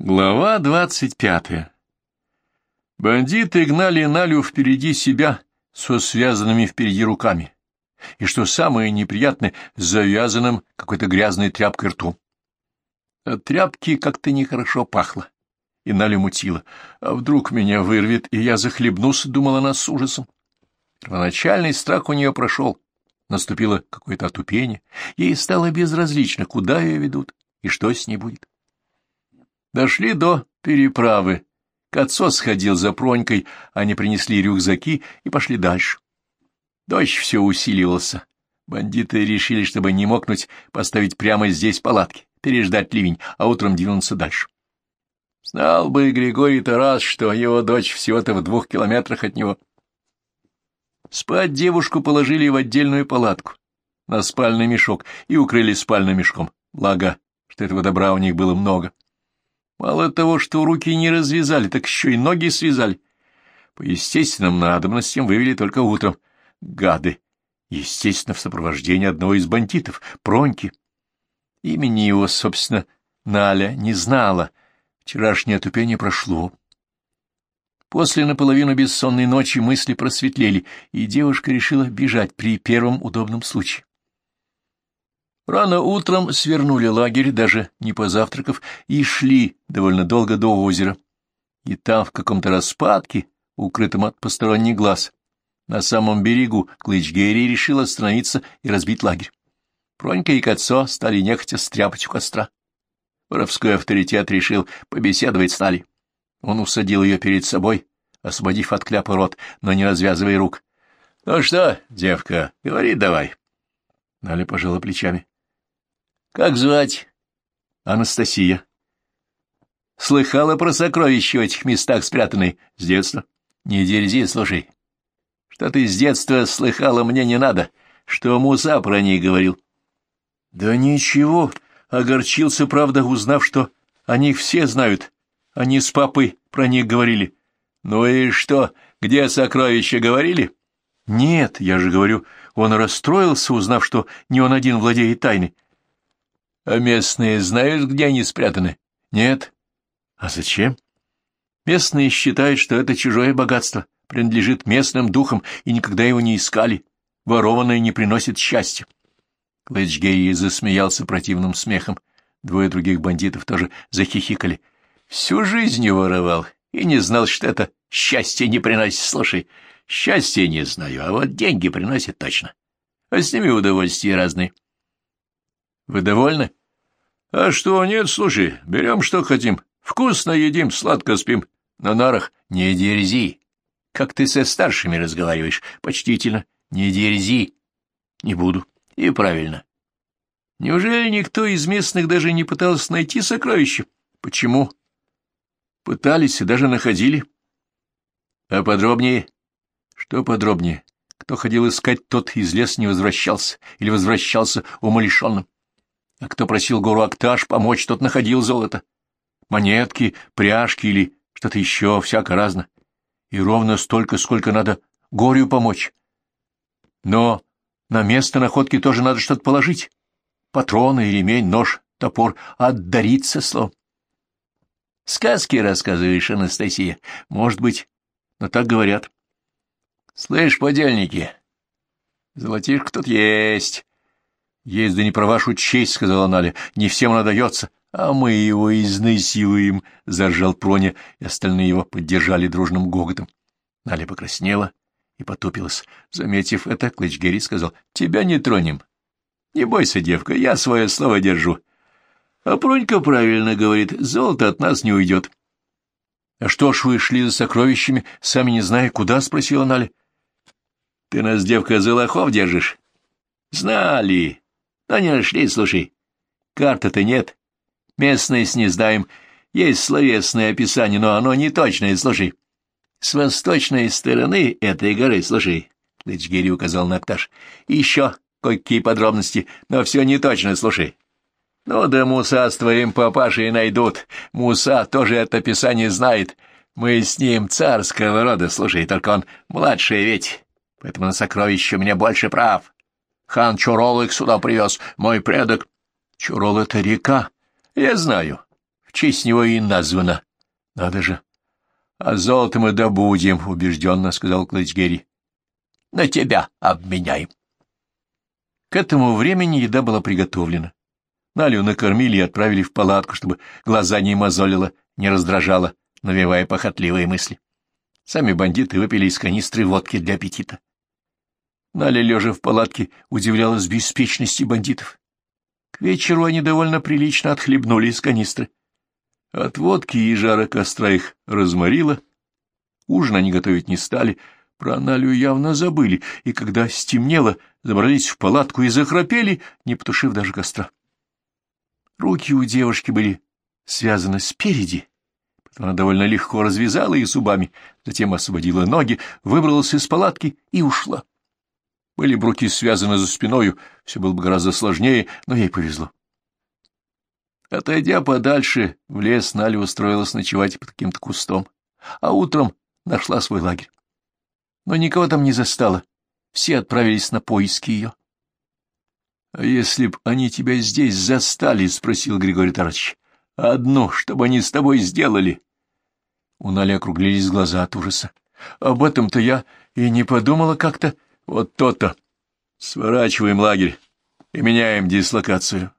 Глава двадцать пятая Бандиты гнали Налю впереди себя со связанными впереди руками, и, что самое неприятное, с завязанным какой-то грязной тряпкой ртом. От тряпки как-то нехорошо пахло, и Налю мутило. А вдруг меня вырвет, и я захлебнусь, думала она с ужасом. Первоначальный страх у нее прошел, наступило какое-то отупение, ей стало безразлично, куда ее ведут и что с ней будет. Дошли до переправы. Кацо сходил за Пронькой, они принесли рюкзаки и пошли дальше. Дождь все усиливался. Бандиты решили, чтобы не мокнуть, поставить прямо здесь палатки, переждать ливень, а утром двинуться дальше. Знал бы Григорий Тарас, что его дочь всего-то в двух километрах от него. Спать девушку положили в отдельную палатку, на спальный мешок, и укрыли спальным мешком. Благо, что этого добра у них было много. Мало того, что руки не развязали, так еще и ноги связали. По естественным надобностям вывели только утром. Гады! Естественно, в сопровождении одного из бандитов, Проньки. Имени его, собственно, Наля не знала. Вчерашнее отупение прошло. После наполовину бессонной ночи мысли просветлели, и девушка решила бежать при первом удобном случае. Рано утром свернули лагерь, даже не позавтракав, и шли довольно долго до озера. И там, в каком-то распадке, укрытом от посторонних глаз, на самом берегу Клычгерий решил остановиться и разбить лагерь. Пронька и Кацо стали нехотя стряпать у костра. Воровской авторитет решил побеседовать с Налей. Он усадил ее перед собой, освободив от кляпа рот, но не развязывая рук. — Ну что, девка, говори давай. Наля пожала плечами. Как звать? Анастасия. Слыхала про сокровища в этих местах спрятанные с детства? Не дерзи, слушай. Что ты с детства слыхала, мне не надо. Что Муса про них говорил? Да ничего, огорчился, правда, узнав, что о них все знают. Они с папой про них говорили. Ну и что, где сокровища говорили? Нет, я же говорю, он расстроился, узнав, что не он один владеет тайной. А местные знают, где они спрятаны? Нет. А зачем? Местные считают, что это чужое богатство, принадлежит местным духам и никогда его не искали. Ворованное не приносит счастья. Клэчгей засмеялся противным смехом. Двое других бандитов тоже захихикали. Всю жизнь не воровал и не знал, что это счастье не приносит. Слушай, счастье не знаю, а вот деньги приносит точно. А с ними удовольствия разные. Вы довольны? А что, нет, слушай, берем, что хотим. Вкусно едим, сладко спим. На нарах не дерзи. Как ты со старшими разговариваешь, почтительно. Не дерзи. Не буду. И правильно. Неужели никто из местных даже не пытался найти сокровище? Почему? Пытались и даже находили. А подробнее? Что подробнее? Кто ходил искать, тот из леса не возвращался или возвращался умалишенным. А кто просил гору Акташ помочь, тот находил золото. Монетки, пряжки или что-то еще, всяко разно. И ровно столько, сколько надо горю помочь. Но на место находки тоже надо что-то положить. Патроны, ремень, нож, топор. Отдариться словом. Сказки рассказываешь, Анастасия. Может быть, но так говорят. Слышь, подельники, золотишко тут есть. — Есть, да не про вашу честь, — сказала Наля, — не всем она дается. — А мы его изнасилуем, — заржал Проня, и остальные его поддержали дружным гоготом. Наля покраснела и потупилась. Заметив это, Клычгери сказал, — Тебя не тронем. Не бойся, девка, я свое слово держу. А Пронька правильно говорит, золото от нас не уйдет. — А что ж вы шли за сокровищами, сами не зная куда? — спросила Наля. — Ты нас, девка, за лохов держишь? — Знали. Но не нашли, слушай. Карты-то нет. Местность не знаем. Есть словесное описание, но оно не точное, слушай. С восточной стороны этой горы, слушай, Лычгири указал на Акташ, еще кое-какие подробности, но все не точно, слушай. Ну да Муса с твоим папашей найдут. Муса тоже это описание знает. Мы с ним царского рода, слушай, только он младший ведь, поэтому на сокровище у меня больше прав. Хан Чурол их сюда привез, мой предок. Чурол — это река. Я знаю. В честь него и названа. Надо же. А золото мы добудем, — убежденно сказал Клэчгерри. На тебя обменяем. К этому времени еда была приготовлена. Налю накормили и отправили в палатку, чтобы глаза не мозолило, не раздражало, навевая похотливые мысли. Сами бандиты выпили из канистры водки для аппетита. Наля, лежа в палатке, удивлялась беспечности бандитов. К вечеру они довольно прилично отхлебнули из канистры. От водки и жара костра их разморило. Ужин они готовить не стали, про Налю явно забыли, и когда стемнело, забрались в палатку и захрапели, не потушив даже костра. Руки у девушки были связаны спереди, она довольно легко развязала их зубами, затем освободила ноги, выбралась из палатки и ушла. Были бы руки связаны за спиною, все было бы гораздо сложнее, но ей повезло. Отойдя подальше, в лес Наля устроилась ночевать под каким-то кустом, а утром нашла свой лагерь. Но никого там не застала, все отправились на поиски ее. — А если б они тебя здесь застали? — спросил Григорий Тарович. — Одно, чтобы они с тобой сделали. У Нали округлились глаза от ужаса. — Об этом-то я и не подумала как-то. Вот то-то. Сворачиваем лагерь и меняем дислокацию.